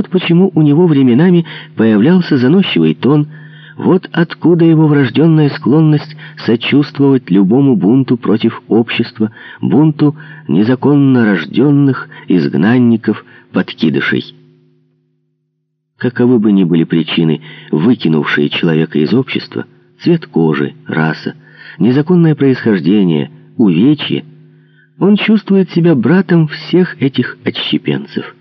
Вот почему у него временами появлялся заносчивый тон, вот откуда его врожденная склонность сочувствовать любому бунту против общества, бунту незаконно рожденных изгнанников, подкидышей. Каковы бы ни были причины, выкинувшие человека из общества, цвет кожи, раса, незаконное происхождение, увечье, он чувствует себя братом всех этих отщепенцев.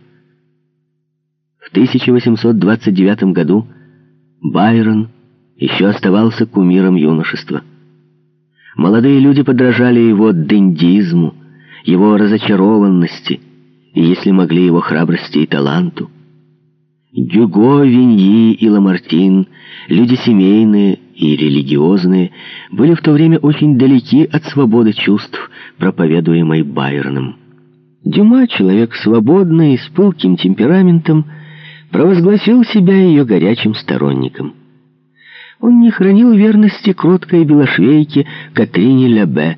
В 1829 году Байрон еще оставался кумиром юношества. Молодые люди подражали его дендизму, его разочарованности и, если могли, его храбрости и таланту. Гюго, Виньи и Ламартин, люди семейные и религиозные, были в то время очень далеки от свободы чувств, проповедуемой Байроном. Дюма, человек свободный, с пылким темпераментом, провозгласил себя ее горячим сторонником. Он не хранил верности кроткой белошвейке Катрине Лебе,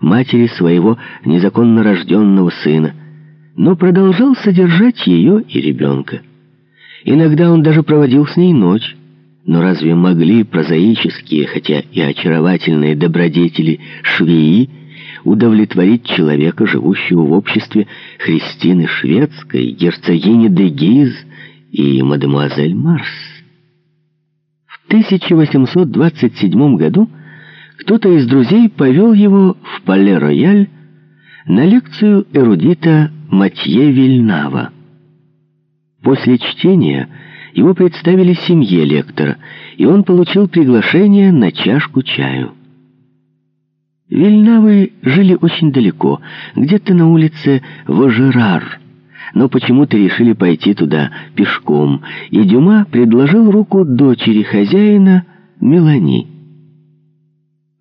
матери своего незаконно рожденного сына, но продолжал содержать ее и ребенка. Иногда он даже проводил с ней ночь. Но разве могли прозаические, хотя и очаровательные добродетели швеи удовлетворить человека, живущего в обществе Христины Шведской, герцогини де Гиз и мадемуазель Марс? В 1827 году кто-то из друзей повел его в Пале-Рояль на лекцию эрудита Матье Вильнава. После чтения его представили семье лектора, и он получил приглашение на чашку чаю. Вильнавы жили очень далеко, где-то на улице Вожерар, но почему-то решили пойти туда пешком, и Дюма предложил руку дочери хозяина Мелани.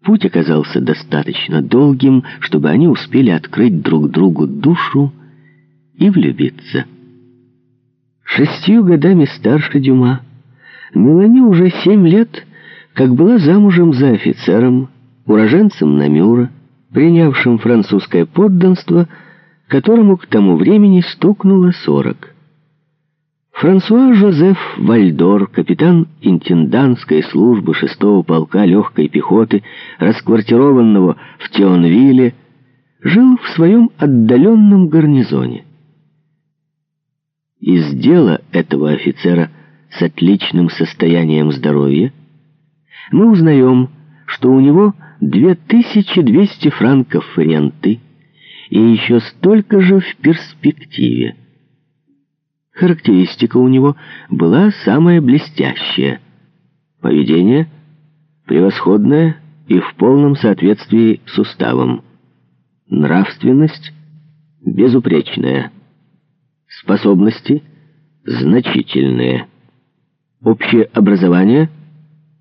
Путь оказался достаточно долгим, чтобы они успели открыть друг другу душу и влюбиться. Шестью годами старше Дюма, Мелани уже семь лет, как была замужем за офицером, уроженцем Намюра, принявшим французское подданство, которому к тому времени стукнуло сорок. Франсуа Жозеф Вальдор, капитан интендантской службы шестого полка легкой пехоты, расквартированного в Теонвилле, жил в своем отдаленном гарнизоне. Из дела этого офицера с отличным состоянием здоровья мы узнаем, что у него 2200 франков ренты и еще столько же в перспективе. Характеристика у него была самая блестящая. Поведение превосходное и в полном соответствии с уставом. Нравственность безупречная. Способности значительные. Общее образование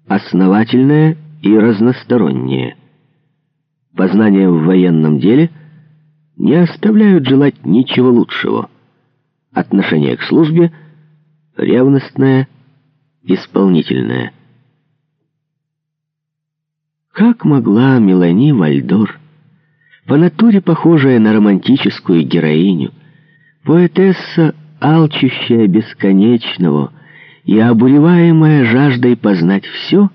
основательное и разностороннее. Познания в военном деле не оставляют желать ничего лучшего. Отношение к службе ревностное, исполнительное. Как могла Мелани Вальдор, по натуре похожая на романтическую героиню, Поэтесса, алчущая бесконечного и обуреваемая жаждой познать все,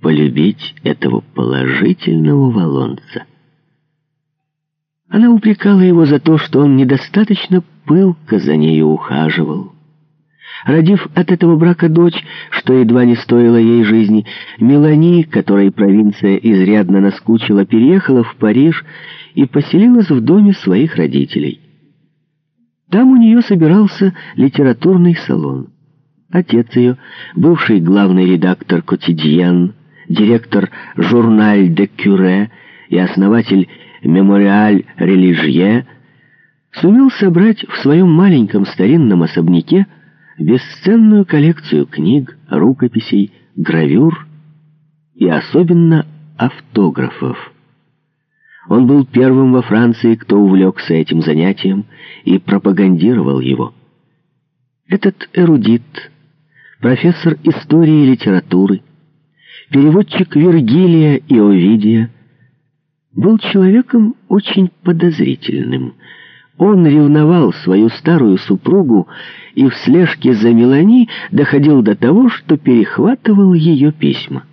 полюбить этого положительного волонца. Она упрекала его за то, что он недостаточно пылко за нею ухаживал. Родив от этого брака дочь, что едва не стоило ей жизни, Мелани, которой провинция изрядно наскучила, переехала в Париж и поселилась в доме своих родителей. Там у нее собирался литературный салон. Отец ее, бывший главный редактор «Котидьен», директор «Журналь де Кюре» и основатель «Мемориаль Релижье», сумел собрать в своем маленьком старинном особняке бесценную коллекцию книг, рукописей, гравюр и особенно автографов. Он был первым во Франции, кто увлекся этим занятием и пропагандировал его. Этот эрудит, профессор истории и литературы, переводчик Вергилия и Овидия, был человеком очень подозрительным. Он ревновал свою старую супругу и в слежке за Мелани доходил до того, что перехватывал ее письма.